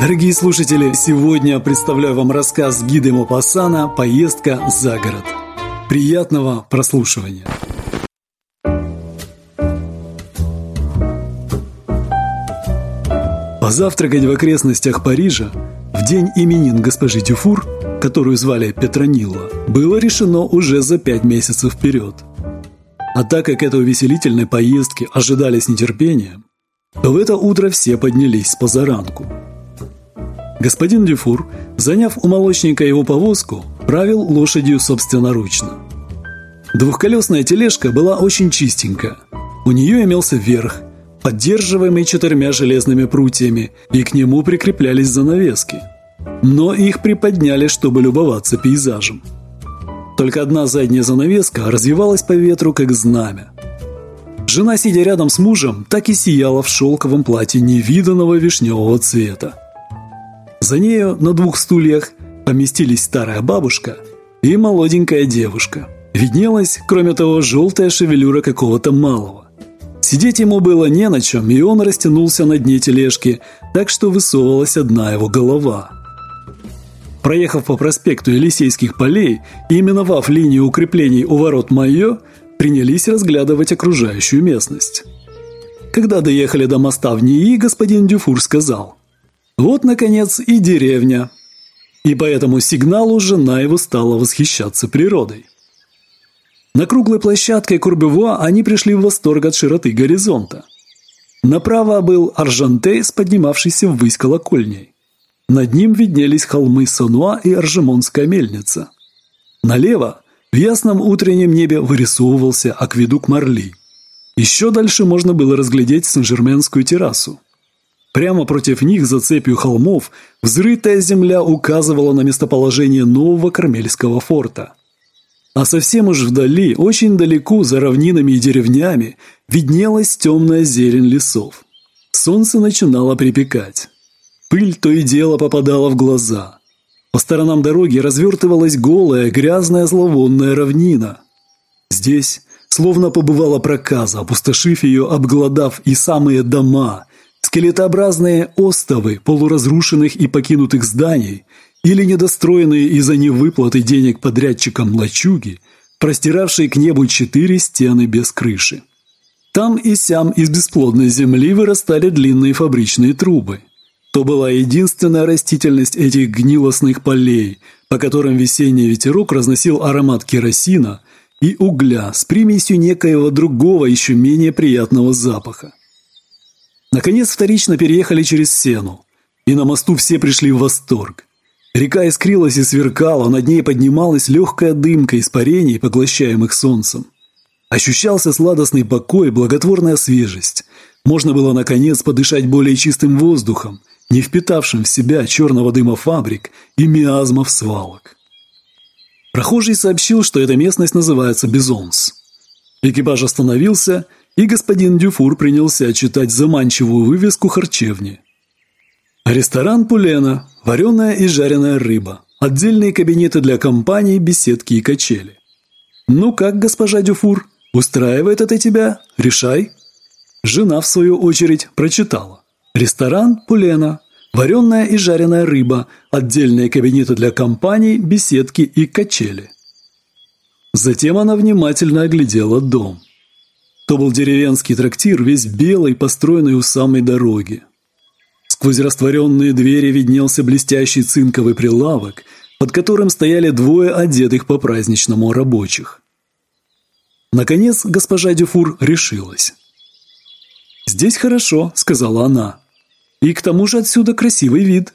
Дорогие слушатели, сегодня представляю вам рассказ гида Мопассана «Поездка за город». Приятного прослушивания! Позавтракать в окрестностях Парижа в день именин госпожи Дюфур, которую звали Петронилла, было решено уже за пять месяцев вперед. А так как этой увеселительной поездки ожидали с нетерпением, то в это утро все поднялись с позаранку – Господин Дюфур, заняв у молочника его повозку, правил лошадью собственноручно. Двухколесная тележка была очень чистенькая. У нее имелся верх, поддерживаемый четырьмя железными прутьями, и к нему прикреплялись занавески. Но их приподняли, чтобы любоваться пейзажем. Только одна задняя занавеска развивалась по ветру, как знамя. Жена, сидя рядом с мужем, так и сияла в шелковом платье невиданного вишневого цвета. За нею на двух стульях поместились старая бабушка и молоденькая девушка. Виднелась, кроме того, желтая шевелюра какого-то малого. Сидеть ему было не на чем, и он растянулся на дне тележки, так что высовывалась одна его голова. Проехав по проспекту Елисейских полей и именовав линию укреплений у ворот Майо, принялись разглядывать окружающую местность. Когда доехали до моста в НИИ, господин Дюфур сказал – вот, наконец, и деревня. И по этому сигналу жена его стала восхищаться природой. На круглой площадке Курбевуа они пришли в восторг от широты горизонта. Направо был Аржантей поднимавшийся ввысь колокольней. Над ним виднелись холмы Сонуа и Аржемонская мельница. Налево в ясном утреннем небе вырисовывался акведук Марли. Еще дальше можно было разглядеть Сен-Жерменскую террасу. Прямо против них, за цепью холмов, взрытая земля указывала на местоположение нового Кармельского форта. А совсем уж вдали, очень далеко, за равнинами и деревнями, виднелась темная зелень лесов. Солнце начинало припекать. Пыль то и дело попадала в глаза. По сторонам дороги развертывалась голая, грязная, зловонная равнина. Здесь словно побывала проказа, опустошив ее, обглодав и самые дома – скелетообразные остовы полуразрушенных и покинутых зданий или недостроенные из-за невыплаты денег подрядчикам лачуги, простиравшие к небу четыре стены без крыши. Там и сям из бесплодной земли вырастали длинные фабричные трубы. То была единственная растительность этих гнилостных полей, по которым весенний ветерок разносил аромат керосина и угля с примесью некоего другого еще менее приятного запаха. Наконец вторично переехали через Сену, и на мосту все пришли в восторг. Река искрилась и сверкала, над ней поднималась легкая дымка испарений, поглощаемых солнцем. Ощущался сладостный покой, благотворная свежесть. Можно было, наконец, подышать более чистым воздухом, не впитавшим в себя черного дыма фабрик и миазмов свалок. Прохожий сообщил, что эта местность называется Безонс. Экипаж остановился – и господин Дюфур принялся читать заманчивую вывеску харчевни. Ресторан Пулена, вареная и жареная рыба, отдельные кабинеты для компаний, беседки и качели. «Ну как, госпожа Дюфур, устраивает это тебя? Решай». Жена, в свою очередь, прочитала. «Ресторан Пулена, вареная и жареная рыба, отдельные кабинеты для компаний, беседки и качели». Затем она внимательно оглядела дом. То был деревенский трактир, весь белый, построенный у самой дороги. Сквозь растворенные двери виднелся блестящий цинковый прилавок, под которым стояли двое одетых по-праздничному рабочих. Наконец госпожа Дюфур решилась. «Здесь хорошо», — сказала она. «И к тому же отсюда красивый вид».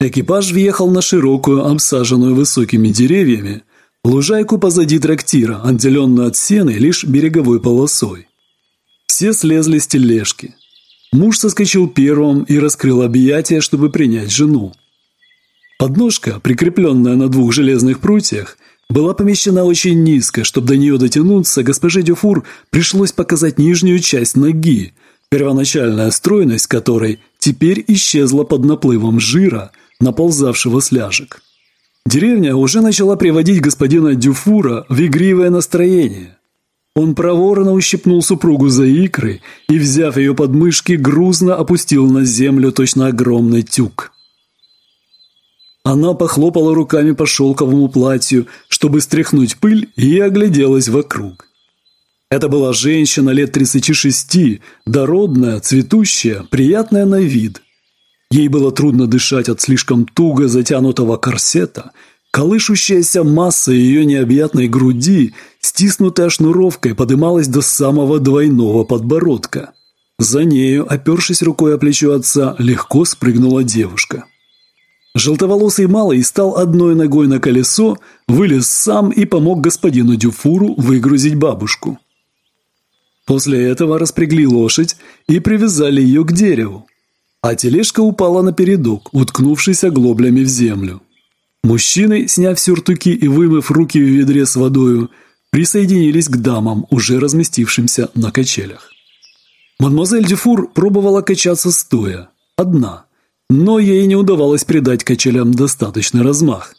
Экипаж въехал на широкую, обсаженную высокими деревьями, лужайку позади трактира, отделенную от сены лишь береговой полосой. Все слезли с тележки. Муж соскочил первым и раскрыл объятия, чтобы принять жену. Подножка, прикрепленная на двух железных прутьях, была помещена очень низко, чтобы до нее дотянуться, госпоже Дюфур пришлось показать нижнюю часть ноги, первоначальная стройность которой теперь исчезла под наплывом жира, наползавшего с ляжек. Деревня уже начала приводить господина Дюфура в игривое настроение. Он проворно ущипнул супругу за икры и, взяв ее под мышки, грузно опустил на землю точно огромный тюк. Она похлопала руками по шелковому платью, чтобы стряхнуть пыль, и огляделась вокруг. Это была женщина лет 36, дородная, цветущая, приятная на вид. Ей было трудно дышать от слишком туго затянутого корсета. Колышущаяся масса ее необъятной груди, стиснутая шнуровкой, подымалась до самого двойного подбородка. За нею, опершись рукой о плечо отца, легко спрыгнула девушка. Желтоволосый малый стал одной ногой на колесо, вылез сам и помог господину Дюфуру выгрузить бабушку. После этого распрягли лошадь и привязали ее к дереву, а тележка упала на передок, уткнувшись оглоблями в землю. Мужчины, сняв сюртуки и вымыв руки в ведре с водою, присоединились к дамам, уже разместившимся на качелях. Мадемуазель Дюфур пробовала качаться стоя, одна – но ей не удавалось придать качелям достаточный размах.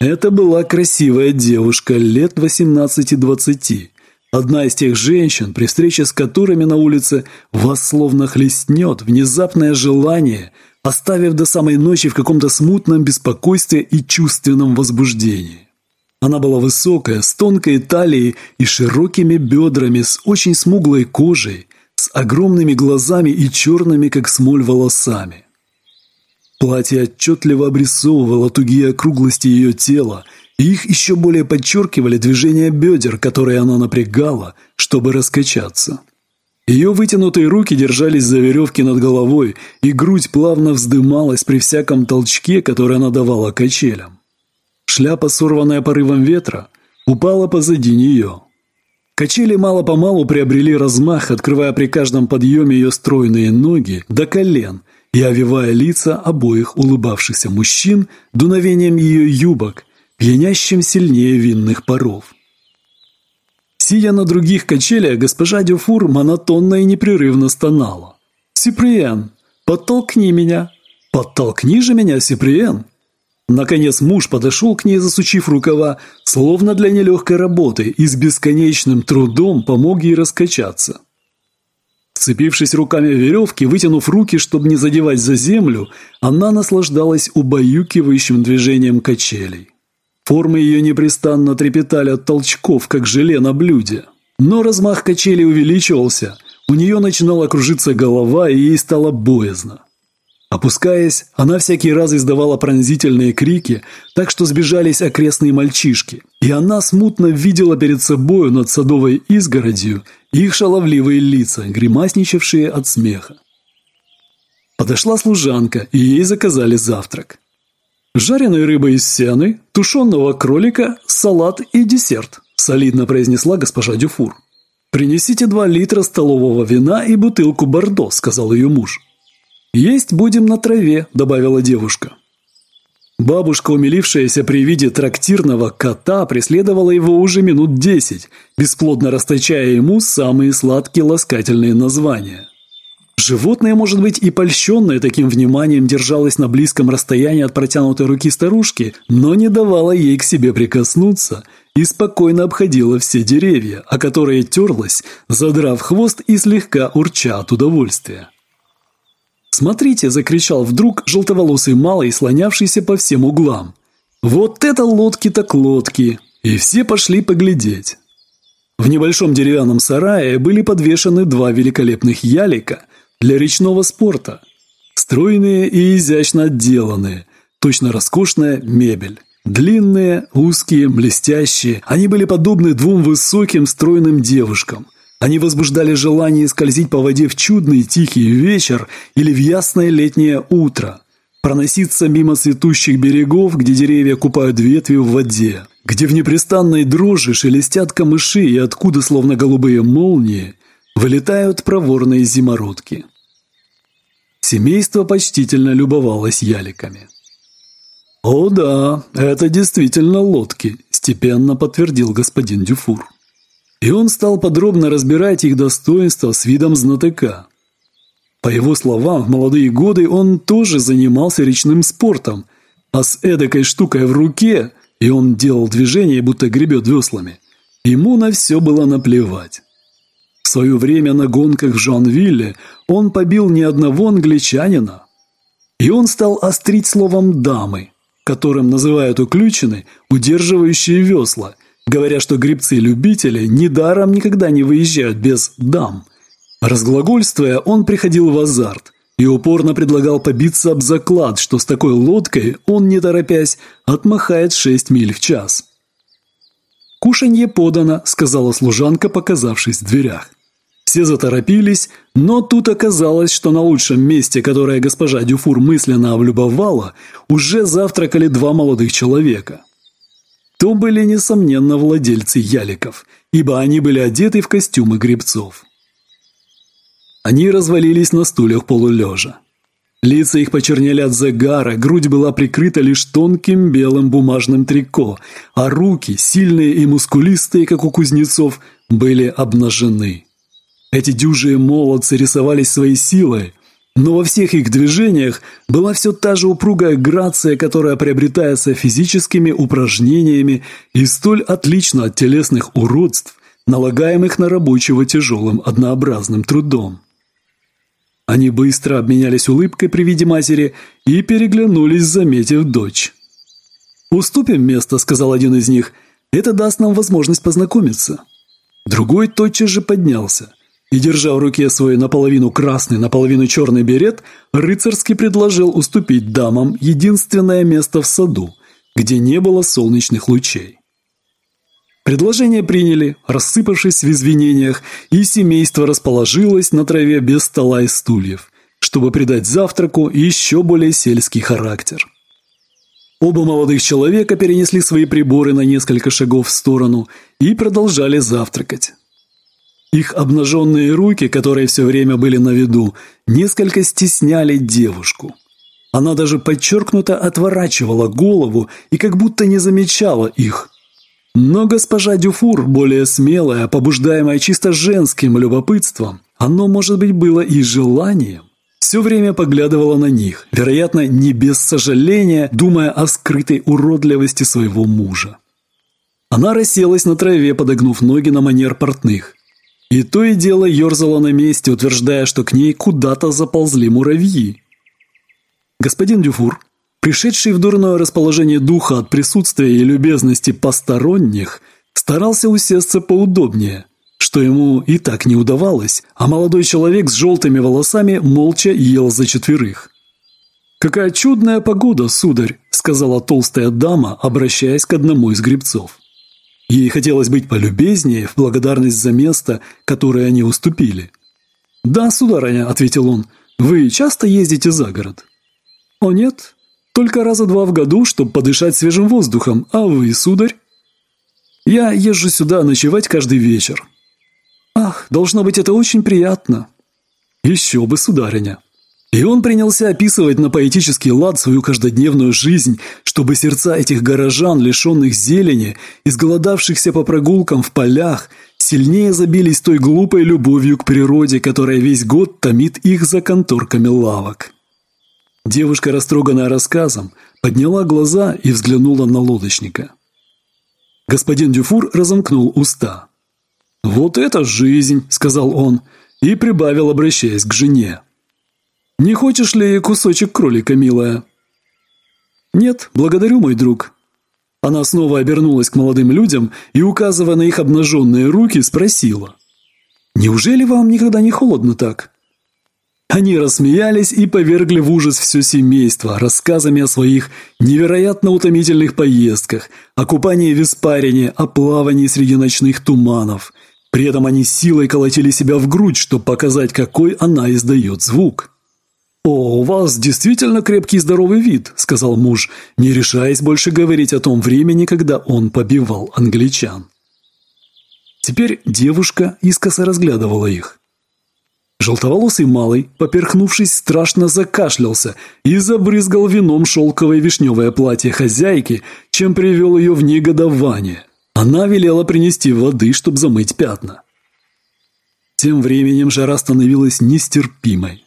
Это была красивая девушка лет 18-20, одна из тех женщин, при встрече с которыми на улице вас словно хлестнет внезапное желание, оставив до самой ночи в каком-то смутном беспокойстве и чувственном возбуждении. Она была высокая, с тонкой талией и широкими бедрами, с очень смуглой кожей, с огромными глазами и черными, как смоль, волосами. Платье отчетливо обрисовывало тугие округлости ее тела, их еще более подчеркивали движения бедер, которые она напрягала, чтобы раскачаться. Ее вытянутые руки держались за веревки над головой, и грудь плавно вздымалась при всяком толчке, который она давала качелям. Шляпа, сорванная порывом ветра, упала позади нее. Качели мало-помалу приобрели размах, открывая при каждом подъеме ее стройные ноги до колен – и овивая лица обоих улыбавшихся мужчин дуновением ее юбок, пьянящим сильнее винных паров. Сидя на других качелях, госпожа Дюфур монотонно и непрерывно стонала. «Сиприен, подтолкни меня! Подтолкни же меня, Сиприен!» Наконец муж подошел к ней, засучив рукава, словно для нелегкой работы, и с бесконечным трудом помог ей раскачаться. Вцепившись руками в веревки, вытянув руки, чтобы не задевать за землю, она наслаждалась убаюкивающим движением качелей. Формы ее непрестанно трепетали от толчков, как желе на блюде. Но размах качелей увеличивался, у нее начинала кружиться голова, и ей стало боязно. Опускаясь, она всякий раз издавала пронзительные крики, так что сбежались окрестные мальчишки, и она смутно видела перед собою над садовой изгородью их шаловливые лица, гримасничавшие от смеха. Подошла служанка, и ей заказали завтрак. «Жареной рыбы из сены, тушеного кролика, салат и десерт», солидно произнесла госпожа Дюфур. «Принесите два литра столового вина и бутылку бордо», сказал ее муж. «Есть будем на траве», – добавила девушка. Бабушка, умилившаяся при виде трактирного кота, преследовала его уже минут десять, бесплодно расточая ему самые сладкие ласкательные названия. Животное, может быть, и польщенное таким вниманием держалось на близком расстоянии от протянутой руки старушки, но не давало ей к себе прикоснуться и спокойно обходило все деревья, о которые терлась, задрав хвост и слегка урча от удовольствия. «Смотрите!» – закричал вдруг желтоволосый малый, слонявшийся по всем углам. «Вот это лодки так лодки!» И все пошли поглядеть. В небольшом деревянном сарае были подвешены два великолепных ялика для речного спорта. Стройные и изящно отделанные, точно роскошная мебель. Длинные, узкие, блестящие, они были подобны двум высоким стройным девушкам – они возбуждали желание скользить по воде в чудный тихий вечер или в ясное летнее утро, проноситься мимо цветущих берегов, где деревья купают ветви в воде, где в непрестанной дрожи шелестят камыши и откуда, словно голубые молнии, вылетают проворные зимородки. Семейство почтительно любовалось яликами. «О да, это действительно лодки», – степенно подтвердил господин Дюфур. И он стал подробно разбирать их достоинства с видом знатока. По его словам, в молодые годы он тоже занимался речным спортом, а с эдакой штукой в руке, и он делал движение, будто гребет веслами, ему на все было наплевать. Свое время на гонках в Жанвилле он побил ни одного англичанина. И он стал острить словом «дамы», которым называют уключены, удерживающие весла, говоря, что гребцы-любители недаром никогда не выезжают без «дам». Разглагольствуя, он приходил в азарт и упорно предлагал побиться об заклад, что с такой лодкой он, не торопясь, отмахает шесть миль в час. «Кушанье подано», — сказала служанка, показавшись в дверях. Все заторопились, но тут оказалось, что на лучшем месте, которое госпожа Дюфур мысленно облюбовала, уже завтракали два молодых человека. То были, несомненно, владельцы яликов, ибо они были одеты в костюмы гребцов. Они развалились на стульях полулежа. Лица их почернели от загара, грудь была прикрыта лишь тонким белым бумажным трико, а руки, сильные и мускулистые, как у кузнецов, были обнажены. Эти дюжие молодцы рисовались своей силой, но во всех их движениях была все та же упругая грация, которая приобретается физическими упражнениями и столь отлично от телесных уродств, налагаемых на рабочего тяжелым однообразным трудом. Они быстро обменялись улыбкой при виде матери и переглянулись, заметив дочь. «Уступим место», — сказал один из них. «Это даст нам возможность познакомиться». Другой тотчас же поднялся и, держа в руке свой наполовину красный, наполовину черный берет, рыцарски предложил уступить дамам единственное место в саду, где не было солнечных лучей. Предложение приняли, рассыпавшись в извинениях, и семейство расположилось на траве без стола и стульев, чтобы придать завтраку еще более сельский характер. Оба молодых человека перенесли свои приборы на несколько шагов в сторону и продолжали завтракать. Их обнаженные руки, которые все время были на виду, несколько стесняли девушку. Она даже подчеркнуто отворачивала голову и как будто не замечала их, но госпожа Дюфур, более смелая, побуждаемая чисто женским любопытством, оно, может быть, было и желанием, все время поглядывала на них, вероятно, не без сожаления, думая о скрытой уродливости своего мужа. Она расселась на траве, подогнув ноги на манер портных. И то и дело ерзала на месте, утверждая, что к ней куда-то заползли муравьи. Господин Дюфур, Пришедший в дурное расположение духа от присутствия и любезности посторонних, старался усесться поудобнее, что ему и так не удавалось, а молодой человек с желтыми волосами молча ел за четверых. «Какая чудная погода, сударь!» – сказала толстая дама, обращаясь к одному из гребцов. Ей хотелось быть полюбезнее в благодарность за место, которое они уступили. «Да, сударыня», – ответил он, – «вы часто ездите за город?» «О нет, только раза два в году, чтобы подышать свежим воздухом. А вы, сударь? Я езжу сюда ночевать каждый вечер. Ах, должно быть, это очень приятно. Еще бы, сударыня. И он принялся описывать на поэтический лад свою каждодневную жизнь, чтобы сердца этих горожан, лишенных зелени, изголодавшихся по прогулкам в полях, сильнее забились той глупой любовью к природе, которая весь год томит их за конторками лавок. Девушка, растроганная рассказом, подняла глаза и взглянула на лодочника. Господин Дюфур разомкнул уста. «Вот это жизнь!» – сказал он и прибавил, обращаясь к жене. «Не хочешь ли кусочек кролика, милая?» «Нет, благодарю, мой друг». Она снова обернулась к молодым людям и, указывая на их обнаженные руки, спросила. «Неужели вам никогда не холодно так?» Они рассмеялись и повергли в ужас все семейство рассказами о своих невероятно утомительных поездках, о купании в Испарине, о плавании среди ночных туманов. При этом они силой колотили себя в грудь, чтобы показать, какой она издает звук. «О, у вас действительно крепкий здоровый вид», – сказал муж, не решаясь больше говорить о том времени, когда он побивал англичан. Теперь девушка искоса разглядывала их. Желтоволосый малый, поперхнувшись, страшно закашлялся и забрызгал вином шелковое вишневое платье хозяйки, чем привел ее в негодование. Она велела принести воды, чтобы замыть пятна. Тем временем жара становилась нестерпимой.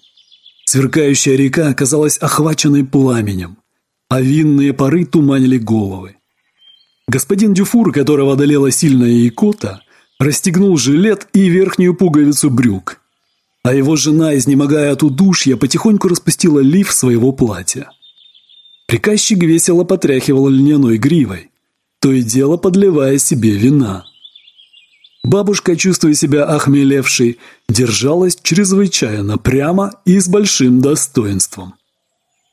Сверкающая река оказалась охваченной пламенем, а винные пары туманили головы. Господин Дюфур, которого одолела сильная икота, расстегнул жилет и верхнюю пуговицу брюк – а его жена, изнемогая от удушья, потихоньку распустила лиф своего платья. Приказчик весело потряхивал льняной гривой, то и дело подливая себе вина. Бабушка, чувствуя себя охмелевшей, держалась чрезвычайно прямо и с большим достоинством.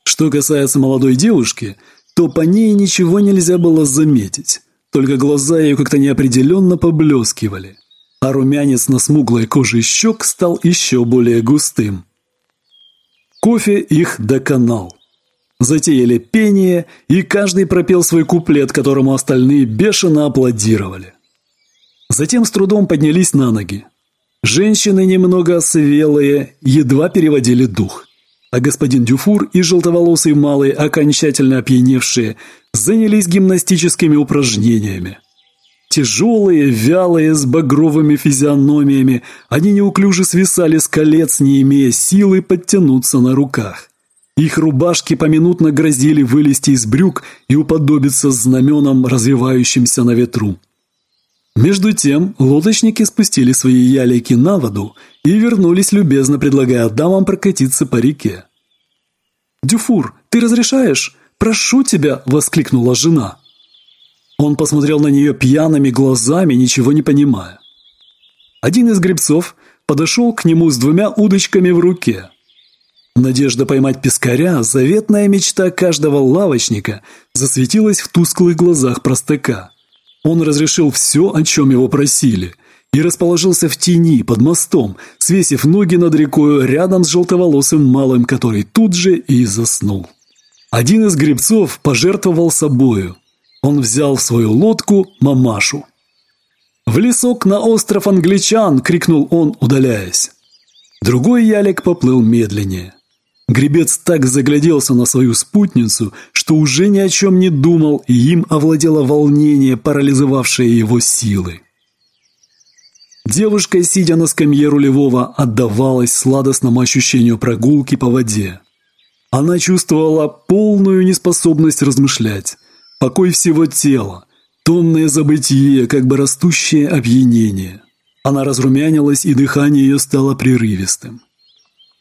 Что касается молодой девушки, то по ней ничего нельзя было заметить, только глаза ее как-то неопределенно поблескивали, а румянец на смуглой коже щек стал еще более густым. Кофе их доконал. Затеяли пение, и каждый пропел свой куплет, которому остальные бешено аплодировали. Затем с трудом поднялись на ноги. Женщины, немного освелые, едва переводили дух. А господин Дюфур и желтоволосый малый, окончательно опьяневшие, занялись гимнастическими упражнениями. Тяжелые, вялые, с багровыми физиономиями, они неуклюже свисали с колец, не имея силы подтянуться на руках. Их рубашки поминутно грозили вылезти из брюк и уподобиться знаменам, развивающимся на ветру. Между тем лодочники спустили свои ялики на воду и вернулись, любезно предлагая дамам прокатиться по реке. «Дюфур, ты разрешаешь? Прошу тебя!» – воскликнула жена. Он посмотрел на нее пьяными глазами, ничего не понимая. Один из гребцов подошел к нему с двумя удочками в руке. Надежда поймать пескаря, заветная мечта каждого лавочника, засветилась в тусклых глазах простака. Он разрешил все, о чем его просили, и расположился в тени под мостом, свесив ноги над рекой рядом с желтоволосым малым, который тут же и заснул. Один из гребцов пожертвовал собою. Он взял в свою лодку мамашу. «В лесок на остров англичан!» – крикнул он, удаляясь. Другой ялик поплыл медленнее. Гребец так загляделся на свою спутницу, что уже ни о чем не думал, и им овладело волнение, парализовавшее его силы. Девушка, сидя на скамье рулевого, отдавалась сладостному ощущению прогулки по воде. Она чувствовала полную неспособность размышлять, покой всего тела, томное забытие, как бы растущее опьянение. Она разрумянилась, и дыхание ее стало прерывистым.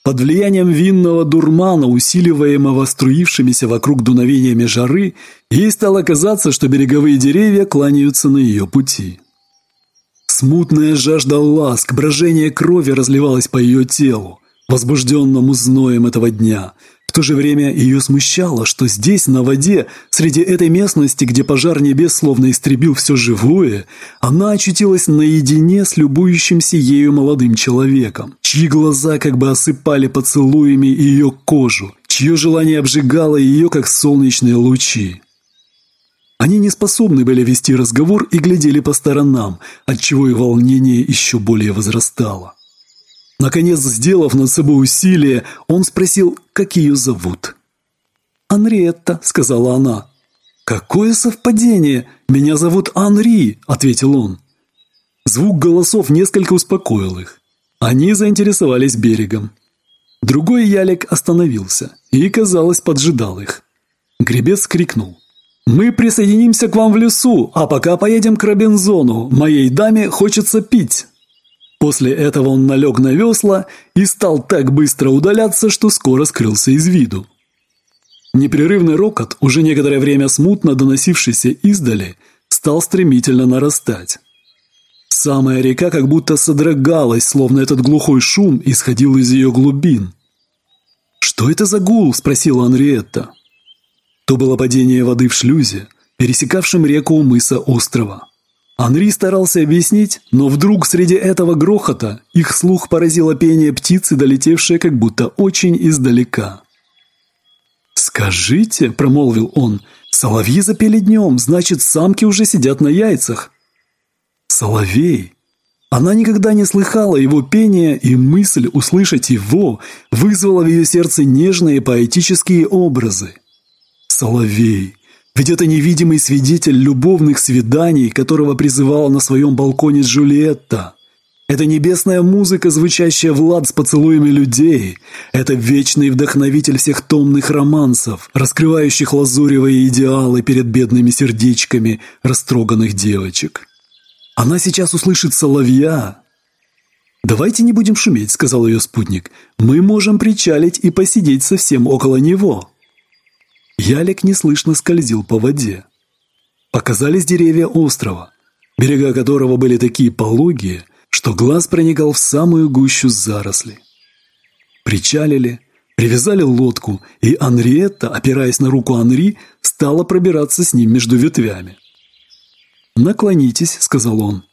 Под влиянием винного дурмана, усиливаемого струившимися вокруг дуновениями жары, ей стало казаться, что береговые деревья кланяются на ее пути. Смутная жажда ласк, брожение крови разливалась по ее телу, возбужденному зноем этого дня – в то же время ее смущало, что здесь, на воде, среди этой местности, где пожар небес словно истребил все живое, она очутилась наедине с любующимся ею молодым человеком, чьи глаза как бы осыпали поцелуями ее кожу, чье желание обжигало ее, как солнечные лучи. Они не способны были вести разговор и глядели по сторонам, отчего и волнение еще более возрастало. Наконец, сделав над собой усилие, он спросил, как ее зовут. «Анриетта», — сказала она. «Какое совпадение! Меня зовут Анри», — ответил он. Звук голосов несколько успокоил их. Они заинтересовались берегом. Другой ялик остановился и, казалось, поджидал их. Гребец крикнул. «Мы присоединимся к вам в лесу, а пока поедем к Робинзону. Моей даме хочется пить». После этого он налег на весла и стал так быстро удаляться, что скоро скрылся из виду. Непрерывный рокот, уже некоторое время смутно доносившийся издали, стал стремительно нарастать. Самая река как будто содрогалась, словно этот глухой шум исходил из ее глубин. «Что это за гул?» – спросила Анриетта. То было падение воды в шлюзе, пересекавшем реку у мыса острова. Анри старался объяснить, но вдруг среди этого грохота их слух поразило пение птицы, долетевшее как будто очень издалека. «Скажите», — промолвил он, — «соловьи запели днем, значит, самки уже сидят на яйцах». «Соловей!» Она никогда не слыхала его пения, и мысль услышать его вызвала в ее сердце нежные поэтические образы. «Соловей!» Ведь это невидимый свидетель любовных свиданий, которого призывала на своем балконе Джульетта. Это небесная музыка, звучащая в лад с поцелуями людей. Это вечный вдохновитель всех томных романсов, раскрывающих лазуревые идеалы перед бедными сердечками растроганных девочек. Она сейчас услышит соловья. «Давайте не будем шуметь», — сказал ее спутник. «Мы можем причалить и посидеть совсем около него». Ялик неслышно скользил по воде. Показались деревья острова, берега которого были такие пологие, что глаз проникал в самую гущу зарослей. Причалили, привязали лодку, и Анриетта, опираясь на руку Анри, стала пробираться с ним между ветвями. «Наклонитесь», — сказал он.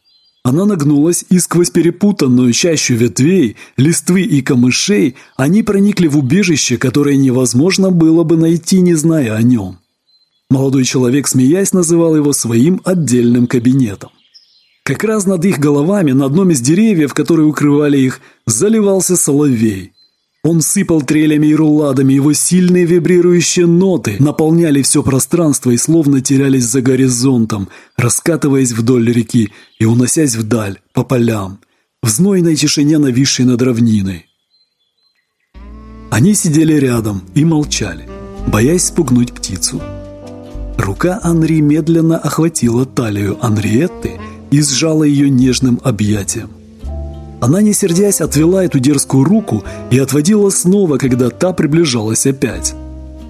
Она нагнулась, и сквозь перепутанную чащу ветвей, листвы и камышей они проникли в убежище, которое невозможно было бы найти, не зная о нем. Молодой человек, смеясь, называл его своим отдельным кабинетом. Как раз над их головами, на одном из деревьев, которые укрывали их, заливался соловей. Он сыпал трелями и рулладами, его сильные вибрирующие ноты наполняли все пространство и словно терялись за горизонтом, раскатываясь вдоль реки и уносясь вдаль, по полям, в знойной тишине, нависшей над равниной. Они сидели рядом и молчали, боясь спугнуть птицу. Рука Анри медленно охватила талию Анриетты и сжала ее нежным объятием. Она, не сердясь, отвела эту дерзкую руку и отводила снова, когда та приближалась опять.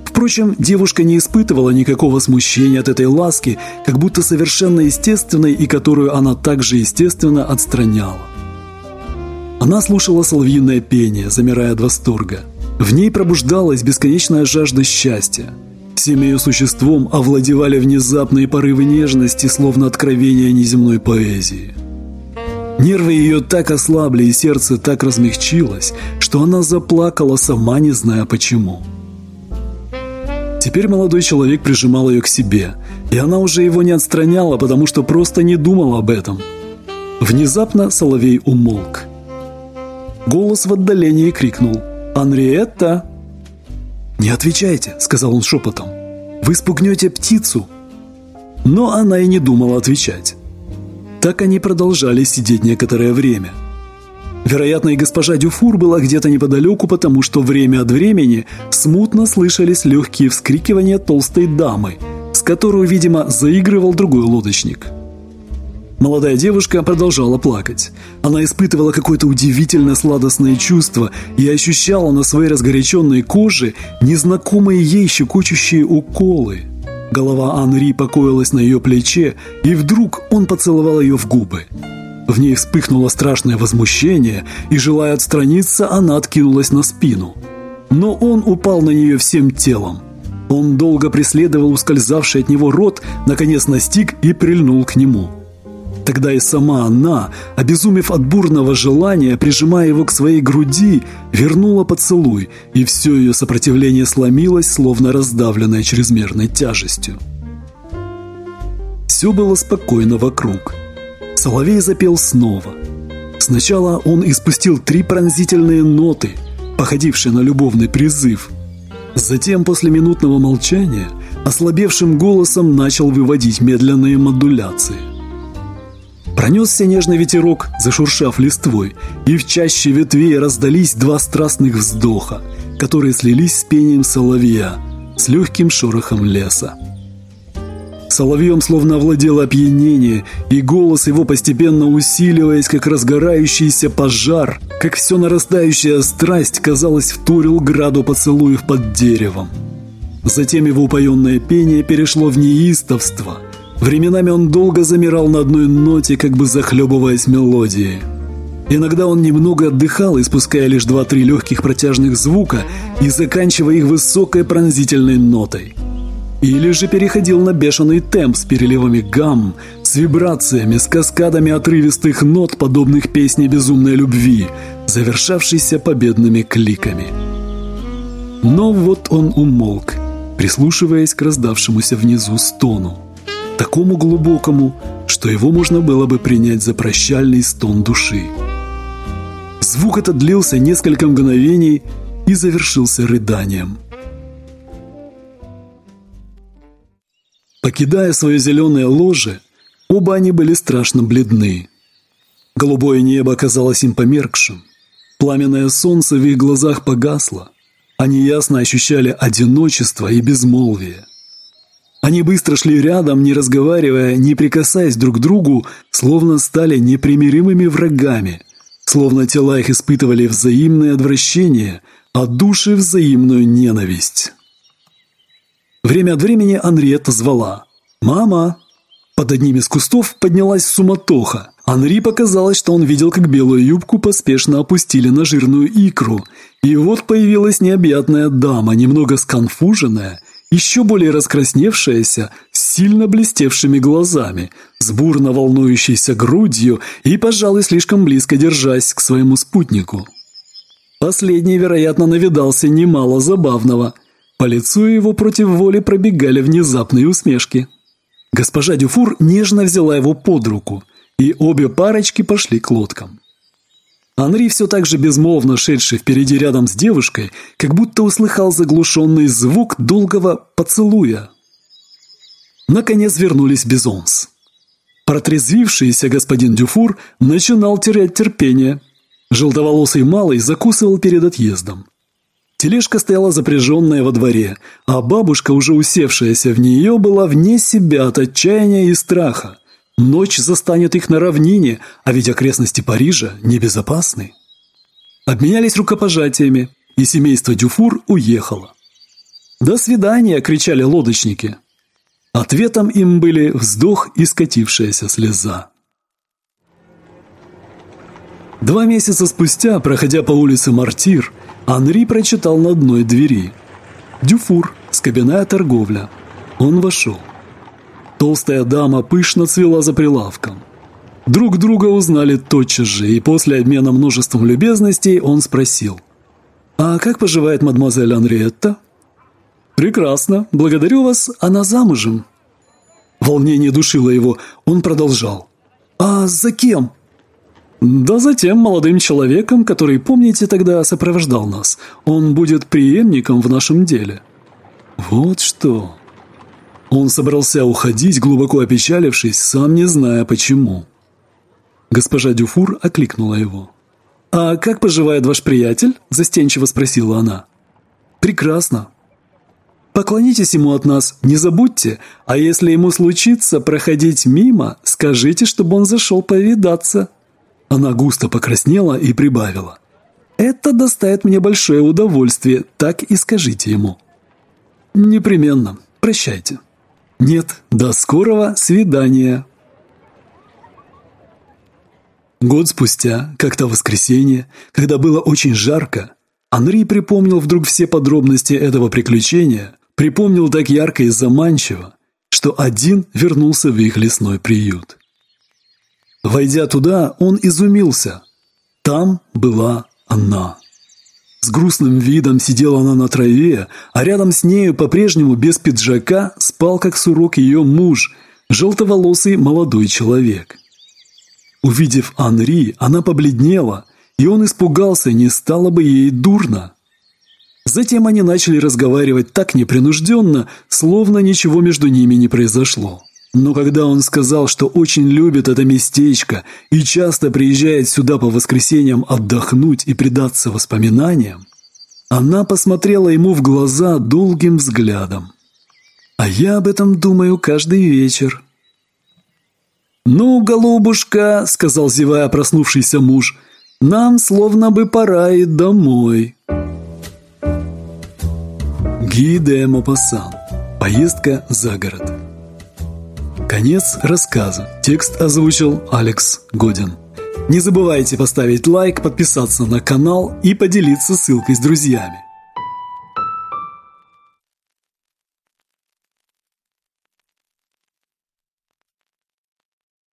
Впрочем, девушка не испытывала никакого смущения от этой ласки, как будто совершенно естественной и которую она также естественно отстраняла. Она слушала соловьиное пение, замирая от восторга. В ней пробуждалась бесконечная жажда счастья. Всем ее существом овладевали внезапные порывы нежности, словно откровения неземной поэзии. Нервы ее так ослабли и сердце так размягчилось, что она заплакала, сама не зная почему. Теперь молодой человек прижимал ее к себе, и она уже его не отстраняла, потому что просто не думала об этом. Внезапно Соловей умолк. Голос в отдалении крикнул «Анриетта!» «Не отвечайте», — сказал он шепотом. «Вы спугнете птицу». Но она и не думала отвечать. Так они продолжали сидеть некоторое время. Вероятно, и госпожа Дюфур была где-то неподалеку, потому что время от времени смутно слышались легкие вскрикивания толстой дамы, с которой, видимо, заигрывал другой лодочник. Молодая девушка продолжала плакать. Она испытывала какое-то удивительно сладостное чувство и ощущала на своей разгоряченной коже незнакомые ей щекочущие уколы – Голова Анри покоилась на ее плече, и вдруг он поцеловал ее в губы. В ней вспыхнуло страшное возмущение, и, желая отстраниться, она откинулась на спину. Но он упал на нее всем телом. Он долго преследовал ускользавший от него рот, наконец настиг и прильнул к нему. Тогда и сама она, обезумев от бурного желания, прижимая его к своей груди, вернула поцелуй, и все ее сопротивление сломилось, словно раздавленное чрезмерной тяжестью. Все было спокойно вокруг. Соловей запел снова. Сначала он испустил три пронзительные ноты, походившие на любовный призыв. Затем, после минутного молчания, ослабевшим голосом начал выводить медленные модуляции – Пронесся нежный ветерок, зашуршав листвой, и в чаще ветвей раздались два страстных вздоха, которые слились с пением соловья, с легким шорохом леса. Соловьем словно овладело опьянение, и голос его, постепенно усиливаясь, как разгорающийся пожар, как все нарастающая страсть, казалось, вторил граду поцелуев под деревом. Затем его упоенное пение перешло в неистовство – Временами он долго замирал на одной ноте, как бы захлебываясь мелодией. Иногда он немного отдыхал, испуская лишь два-три легких протяжных звука и заканчивая их высокой пронзительной нотой. Или же переходил на бешеный темп с переливами гамм, с вибрациями, с каскадами отрывистых нот, подобных песне безумной любви, завершавшейся победными кликами. Но вот он умолк, прислушиваясь к раздавшемуся внизу стону такому глубокому, что его можно было бы принять за прощальный стон души. Звук этот длился несколько мгновений и завершился рыданием. Покидая свое зеленое ложе, оба они были страшно бледны. Голубое небо оказалось им померкшим. Пламенное солнце в их глазах погасло. Они ясно ощущали одиночество и безмолвие. Они быстро шли рядом, не разговаривая, не прикасаясь друг к другу, словно стали непримиримыми врагами, словно тела их испытывали взаимное отвращение, а души – взаимную ненависть. Время от времени Анриетта звала «Мама!». Под одним из кустов поднялась суматоха. Анри показалось, что он видел, как белую юбку поспешно опустили на жирную икру. И вот появилась необъятная дама, немного сконфуженная, еще более раскрасневшаяся, с сильно блестевшими глазами, с бурно волнующейся грудью и, пожалуй, слишком близко держась к своему спутнику. Последний, вероятно, навидался немало забавного. По лицу его против воли пробегали внезапные усмешки. Госпожа Дюфур нежно взяла его под руку, и обе парочки пошли к лодкам. Анри, все так же безмолвно шедший впереди рядом с девушкой, как будто услыхал заглушенный звук долгого поцелуя. Наконец вернулись в Безонс. Протрезвившийся господин Дюфур начинал терять терпение. Желтоволосый малый закусывал перед отъездом. Тележка стояла запряженная во дворе, а бабушка, уже усевшаяся в нее, была вне себя от отчаяния и страха. Ночь застанет их на равнине, а ведь окрестности Парижа небезопасны. Обменялись рукопожатиями, и семейство Дюфур уехало. «До свидания!» – кричали лодочники. Ответом им были вздох и скатившаяся слеза. Два месяца спустя, проходя по улице Мартир, Анри прочитал на одной двери «Дюфур, скобяная торговля». Он вошел. Толстая дама пышно цвела за прилавком. Друг друга узнали тотчас же, и после обмена множеством любезностей он спросил. «А как поживает мадемуазель Анриетта?» «Прекрасно. Благодарю вас. Она замужем». Волнение душило его. Он продолжал. «А за кем?» «Да за тем молодым человеком, который, помните, тогда сопровождал нас. Он будет преемником в нашем деле». «Вот что...» Он собрался уходить, глубоко опечалившись, сам не зная почему. Госпожа Дюфур окликнула его. «А как поживает ваш приятель?» – застенчиво спросила она. «Прекрасно. Поклонитесь ему от нас, не забудьте, а если ему случится проходить мимо, скажите, чтобы он зашел повидаться». Она густо покраснела и прибавила. «Это доставит мне большое удовольствие, так и скажите ему». «Непременно. Прощайте». Нет, до скорого свидания. Год спустя, как-то воскресенье, когда было очень жарко, Анри припомнил вдруг все подробности этого приключения, припомнил так ярко и заманчиво, что один вернулся в их лесной приют. Войдя туда, он изумился. Там была она. С грустным видом сидела она на траве, а рядом с нею по-прежнему без пиджака спал как сурок ее муж, желтоволосый молодой человек. Увидев Анри, она побледнела, и он испугался, не стало бы ей дурно. Затем они начали разговаривать так непринужденно, словно ничего между ними не произошло. Но когда он сказал, что очень любит это местечко и часто приезжает сюда по воскресеньям отдохнуть и предаться воспоминаниям, она посмотрела ему в глаза долгим взглядом. «А я об этом думаю каждый вечер». «Ну, голубушка», — сказал зевая проснувшийся муж, — «нам словно бы пора и домой». Ги де Мопассан. Поездка за город. Конец рассказа. Текст озвучил Алекс Годин. Не забывайте поставить лайк, подписаться на канал и поделиться ссылкой с друзьями.